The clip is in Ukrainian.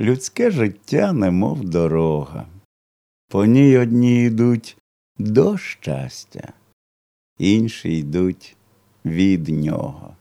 Людське життя, немов дорога, по ній одні йдуть до щастя, інші йдуть від нього.